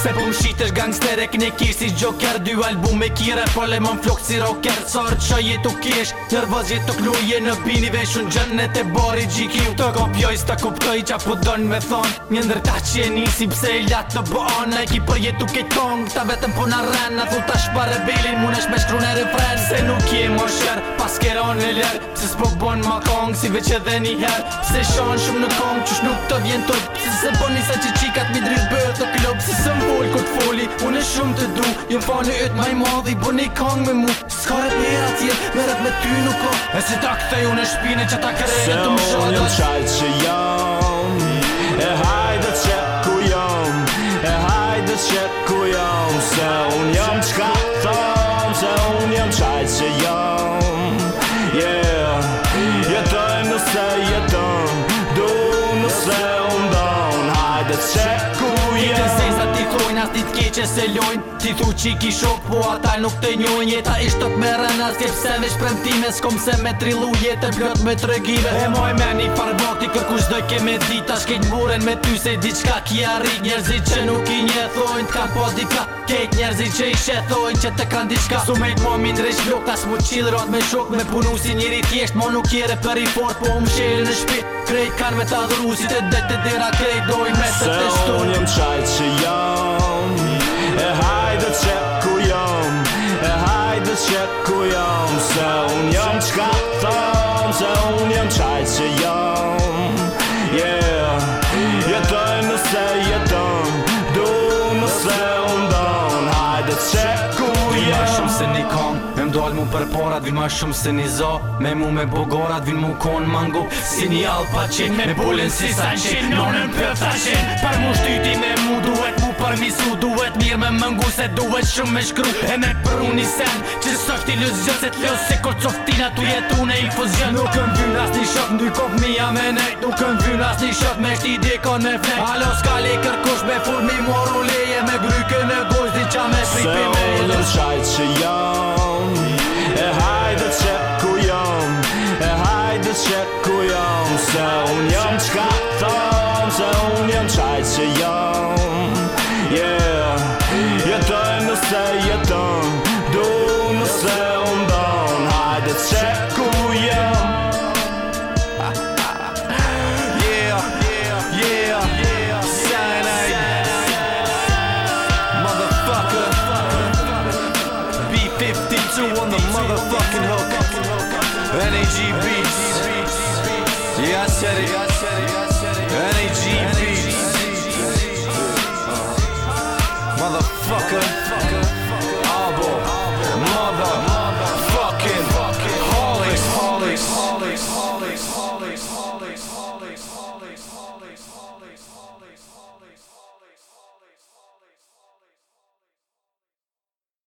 Se pëm sh gangster e kniki si Joker Dy album e kire, po le më mflok si rocker Sërë që jetu kish, nërvëz jetu kluje Në bini Ve shun gjënët e bori gjiki Të kopjoj s'ta kuptoj qa pu po donë me thonë Një ndërta që e nisi pse i latë në bon A i për jetu ke kong, ta vetëm puna po ren A thuta shpa rebelin, mune shme shkru në refren Se nuk je më shërë, pas kera në lërë Pse s'po bon ma kong, si veq edhe një herë Se shon shumë në kong, qësh nuk të vjen të Si se boni po sa që qikat mi bërë të klub Si se mboj kur të foli, unë e shumë të du Jumë jo fali ytë maj madhi, boni po kong me mu Ska rët njëra tjerë, me rët me ty nuk o E si ta këthej unë e shpine që ta kërejnë të më shodat Se unë jëmë qaj që jam E hajde që ku jam E hajde që ku jam Se unë jëmë qka tham Se unë jëmë qaj që jam Yeah Jetojmë nëse jetojmë as ti t'keqe se lojnë Ti thu që i kishok, po ata nuk të njojnë Jeta ishtë të këmerën as kje pëse veç premtime S'kom se me trilu jetë plot me tregive E moj me një farë keme dit Ta shkejt muren me ty se diqka ki arrit Njerëzit që nuk i njethojnë t'kan pos dika Kejt njerëzit që i shethojnë që të kan diçka, Su me t'mo po min drejsh lok Ta s'mu qil me shok Me punu si njëri thjesht Mo nuk jere për i fort Po më shirë në shpit Krejt kan me t'a dhru Si të dhe të dira krejt Dojnë me të të shtu Se unë jem qajt që E hajde qep ku jam E hajde qep ku jam Se unë jam qka tham Se unë jem që jam të që ku jam Dima shumë se një kam, me mdojt mu për para Dima shumë se një za, me mu me bogorat Vi mu konë mango, si një alpa qenë Me bullin si sa qenë, në në në Për mu shtyti me mu duhet mu për misu Duhet mirë me mëngu se duhet shumë me shkru E me për unë i sen, që së iluzion Se të leo se kur coftina tu jetu në infuzion Nuk në vynë as një shok, ndy kop mi amenej Nuk në vynë as një shok, me shti dikon me flej Halo s'kali kërkush me fur, shpime Në shajt që jam E hajt dhe qep ku jam E hajt dhe qep ku jam unë NAG beats. Yeah, I said it. NAG beats. Motherfucker. Arbor. Mother. Fucking.